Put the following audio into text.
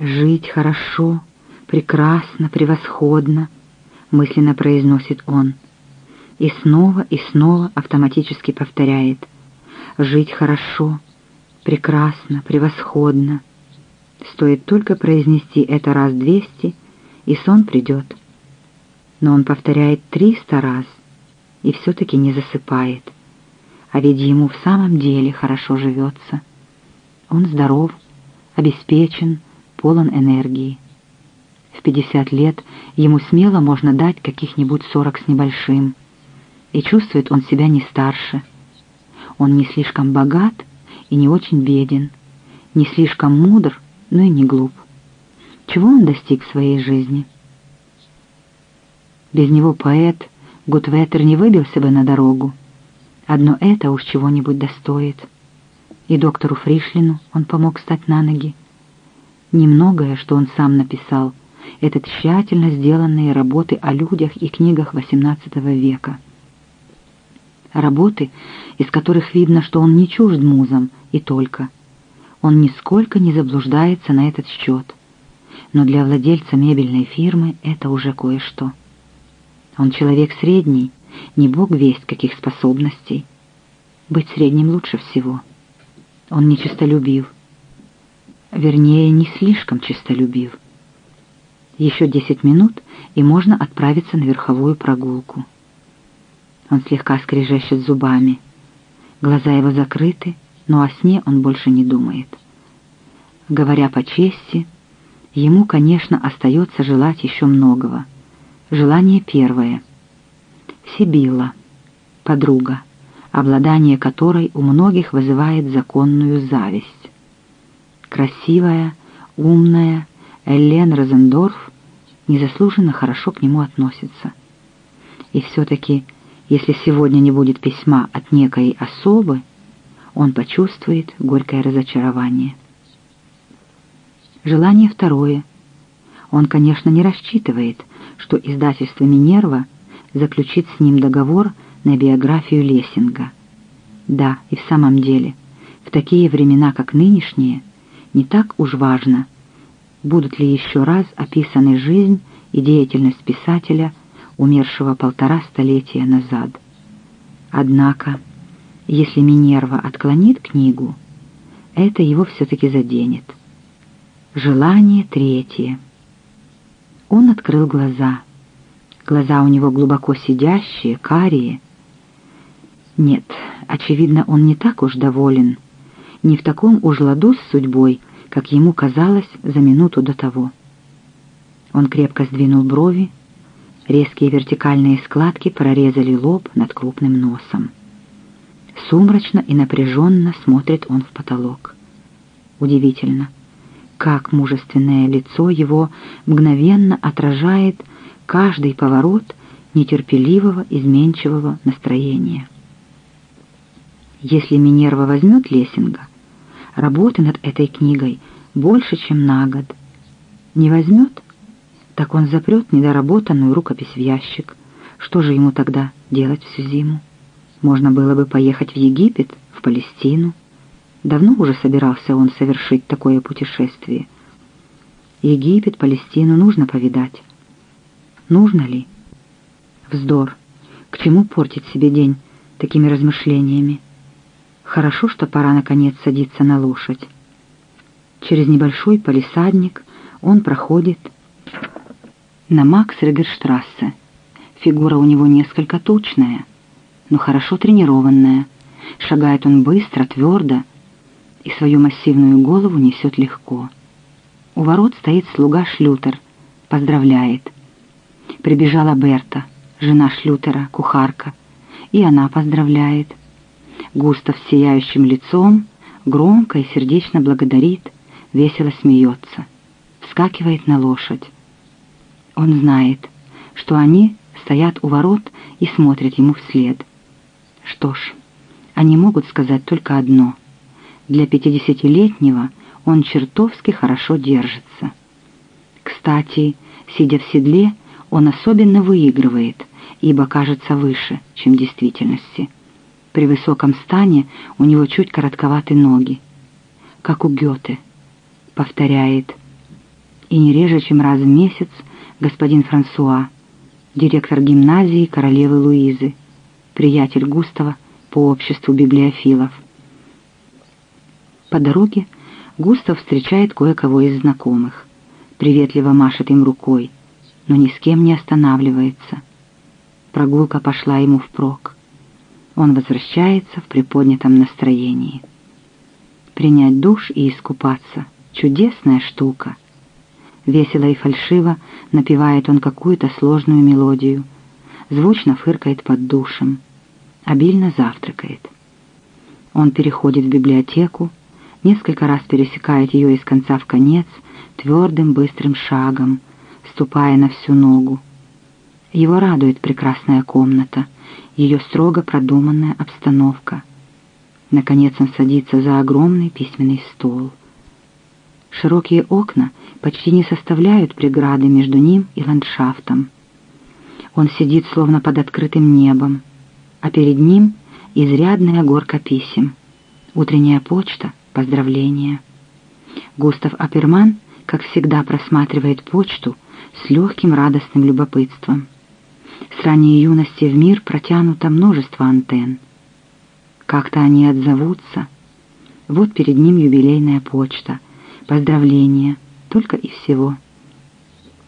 «Жить хорошо, прекрасно, превосходно», — мысленно произносит он. И снова и снова автоматически повторяет. «Жить хорошо, прекрасно, превосходно». Стоит только произнести это раз двести, и сон придет. Но он повторяет триста раз и все-таки не засыпает. А ведь ему в самом деле хорошо живется. Он здоров, обеспечен, полон энергии. В пятьдесят лет ему смело можно дать каких-нибудь сорок с небольшим. И чувствует он себя не старше. Он не слишком богат и не очень беден, не слишком мудр, но и не глуп. Чего он достиг в своей жизни? Без него поэт Гутветер не выбился бы на дорогу. Одно это уж чего-нибудь достоит. И доктору Фришлину он помог встать на ноги. Немногое, что он сам написал, это тщательно сделанные работы о людях и книгах XVIII века. Работы, из которых видно, что он не чужд музам, и только. Он нисколько не заблуждается на этот счет. Но для владельца мебельной фирмы это уже кое-что. Он человек средний, не бог весть каких способностей. Быть средним лучше всего. Он не честолюбив. Вернее, не слишком честолюбив. Еще десять минут, и можно отправиться на верховую прогулку. Он слегка скрежещет зубами. Глаза его закрыты, но о сне он больше не думает. Говоря по чести, ему, конечно, остается желать еще многого — Желание первое. Сибилла, подруга, обладание которой у многих вызывает законную зависть. Красивая, умная Эллен Розендорф незаслуженно хорошо к нему относится. И все-таки, если сегодня не будет письма от некой особы, он почувствует горькое разочарование. Желание второе. Он, конечно, не рассчитывает, что издательство «Минерва» заключит с ним договор на биографию Лессинга. Да, и в самом деле, в такие времена, как нынешние, не так уж важно, будут ли еще раз описаны жизнь и деятельность писателя, умершего полтора столетия назад. Однако, если Минерва отклонит книгу, это его все-таки заденет. Желание третье — он открыл глаза. Глаза у него глубоко сидящие, карие. Нет, очевидно, он не так уж доволен, не в таком уж ладу с судьбой, как ему казалось за минуту до того. Он крепко сдвинул брови, резкие вертикальные складки прорезали лоб над крупным носом. Сумрачно и напряженно смотрит он в потолок. Удивительно — как мужественное лицо его мгновенно отражает каждый поворот нетерпеливого, изменчивого настроения. Если Минерва возьмет Лессинга, работы над этой книгой больше, чем на год. Не возьмет, так он запрет недоработанную рукопись в ящик. Что же ему тогда делать всю зиму? Можно было бы поехать в Египет, в Палестину, Давно уже собирался он совершить такое путешествие. Египет, Палестину нужно повидать. Нужно ли? Вздор. К чему портить себе день такими размышлениями? Хорошо, что пора наконец садиться на лошадь. Через небольшой палисадник он проходит на Макс-Регерштрассе. Фигура у него несколько тучная, но хорошо тренированная. Шагает он быстро, твердо, и свою массивную голову несет легко. У ворот стоит слуга Шлютер, поздравляет. Прибежала Берта, жена Шлютера, кухарка, и она поздравляет. Густав с сияющим лицом громко и сердечно благодарит, весело смеется, вскакивает на лошадь. Он знает, что они стоят у ворот и смотрят ему вслед. Что ж, они могут сказать только одно — для пятидесятилетнего он чертовски хорошо держится. Кстати, сидя в седле, он особенно выигрывает, ибо кажется выше, чем в действительности. При высоком стане у него чуть коротковаты ноги. Как у Гёте. Повторяет и не реже, чем раз в месяц господин Франсуа, директор гимназии королевы Луизы, приятель Густава по обществу библиофилов. По дороге Густав встречает кое-кого из знакомых, приветливо машет им рукой, но ни с кем не останавливается. Прогулка пошла ему впрок. Он возвращается в приподнятом настроении. Принять душ и искупаться — чудесная штука. Весело и фальшиво напевает он какую-то сложную мелодию, звучно фыркает под душем, обильно завтракает. Он переходит в библиотеку, несколько раз пересекает ее из конца в конец твердым быстрым шагом, ступая на всю ногу. Его радует прекрасная комната, ее строго продуманная обстановка. Наконец он садится за огромный письменный стол. Широкие окна почти не составляют преграды между ним и ландшафтом. Он сидит словно под открытым небом, а перед ним изрядная горка писем. Утренняя почта, поздравления. Густав Аперман, как всегда, просматривает почту с легким радостным любопытством. С ранней юности в мир протянуто множество антенн. Как-то они отзовутся. Вот перед ним юбилейная почта — Поздравления, только и всего.